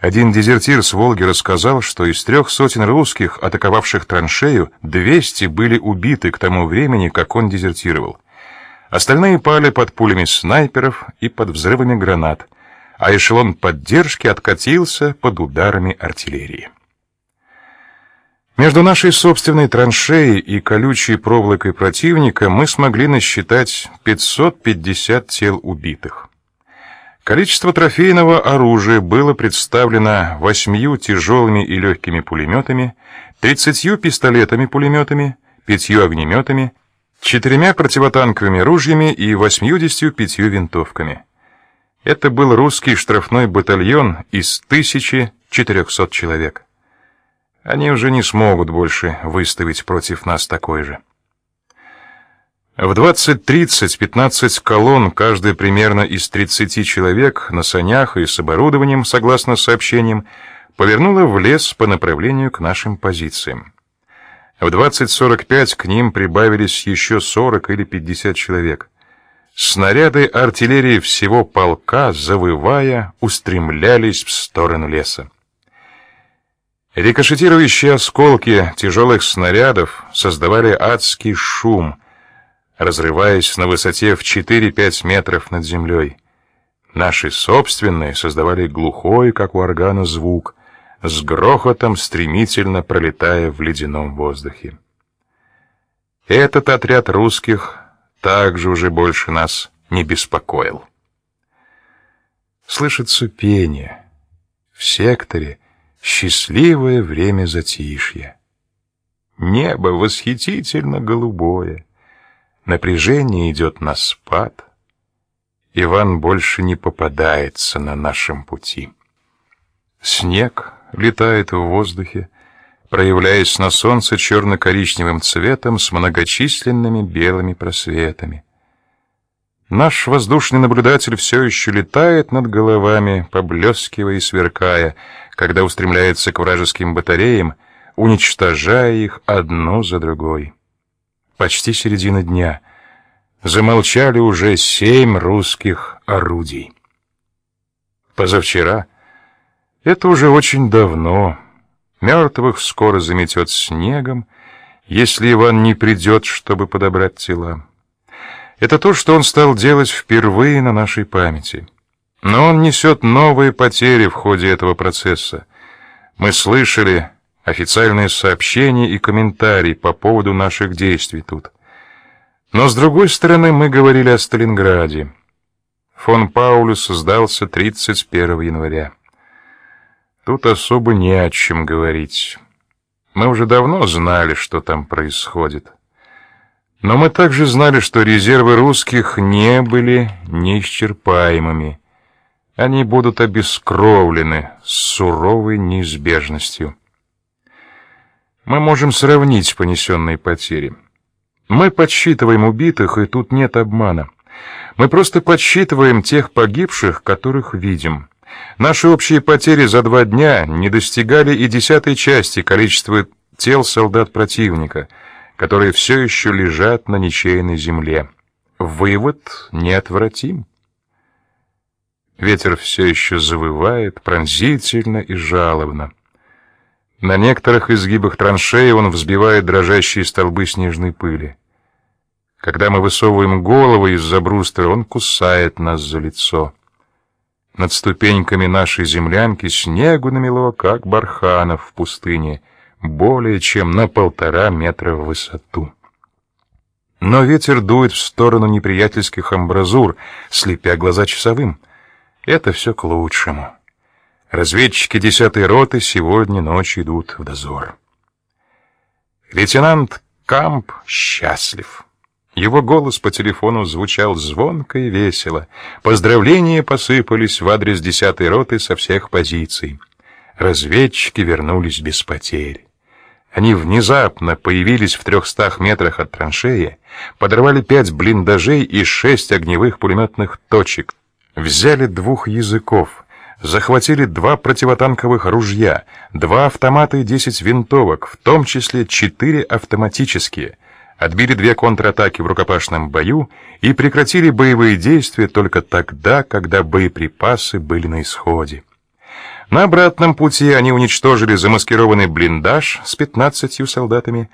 Один дезертир с Волги рассказал, что из трех сотен русских, атаковавших траншею, 200 были убиты к тому времени, как он дезертировал. Остальные пали под пулями снайперов и под взрывами гранат, а эшелон поддержки откатился под ударами артиллерии. Между нашей собственной траншеей и колючей проволокой противника мы смогли насчитать 550 тел убитых. Количество трофейного оружия было представлено восьмью тяжелыми и легкими пулеметами, тридцатью пистолетами-пулеметами, пятью огнеметами, четырьмя противотанковыми ружьями и восьмидесятью пятью винтовками. Это был русский штрафной батальон из 1400 человек. Они уже не смогут больше выставить против нас такой же. В 20-30 15 колонн, каждая примерно из 30 человек, на санях и с оборудованием, согласно сообщениям, повернула в лес по направлению к нашим позициям. В 20-45 к ним прибавились еще 40 или 50 человек. Снаряды артиллерии всего полка, завывая, устремлялись в сторону леса. Рикошетирующие осколки тяжелых снарядов создавали адский шум — разрываясь на высоте в 4-5 метров над землей. Наши собственные создавали глухой, как у органа, звук, с грохотом стремительно пролетая в ледяном воздухе. Этот отряд русских также уже больше нас не беспокоил. Слышится пение. В секторе счастливое время затишья. Небо восхитительно голубое. Напряжение идет на спад. Иван больше не попадается на нашем пути. Снег летает в воздухе, проявляясь на солнце черно-коричневым цветом с многочисленными белыми просветами. Наш воздушный наблюдатель все еще летает над головами, поблескивая и сверкая, когда устремляется к вражеским батареям, уничтожая их одну за другой почти середина дня. Замолчали уже семь русских орудий. Позавчера, это уже очень давно, мертвых скоро заметет снегом, если Иван не придет, чтобы подобрать тела. Это то, что он стал делать впервые на нашей памяти. Но он несет новые потери в ходе этого процесса. Мы слышали официальные сообщения и комментарии по поводу наших действий тут. Но с другой стороны, мы говорили о Сталинграде. Фон Паулюс сдался 31 января. Тут особо не о чем говорить. Мы уже давно знали, что там происходит. Но мы также знали, что резервы русских не были неисчерпаемыми. Они будут обескровлены с суровой неизбежностью мы можем сравнить понесенные потери. Мы подсчитываем убитых, и тут нет обмана. Мы просто подсчитываем тех погибших, которых видим. Наши общие потери за два дня не достигали и десятой части количества тел солдат противника, которые все еще лежат на ничейной земле. Вывод неотвратим. Ветер все еще завывает пронзительно и жалобно. На некоторых изгибах траншеи он взбивает дрожащие столбы снежной пыли. Когда мы высовываем головы из-за бруствера, он кусает нас за лицо. Над ступеньками нашей землянки снегу намело, как барханов в пустыне, более чем на полтора метра в высоту. Но ветер дует в сторону неприятельских амбразур, слепя глаза часовым. Это все к лучшему. Разведчики десятой роты сегодня ночью идут в дозор. Лейтенант Камп счастлив. Его голос по телефону звучал звонко и весело. Поздравления посыпались в адрес десятой роты со всех позиций. Разведчики вернулись без потерь. Они внезапно появились в трехстах метрах от траншеи, подорвали пять блиндажей и шесть огневых пулеметных точек, взяли двух языков — захватили два противотанковых ружья, два автомата и десять винтовок, в том числе четыре автоматические, отбили две контратаки в рукопашном бою и прекратили боевые действия только тогда, когда боеприпасы были на исходе. На обратном пути они уничтожили замаскированный блиндаж с пятнадцатью солдатами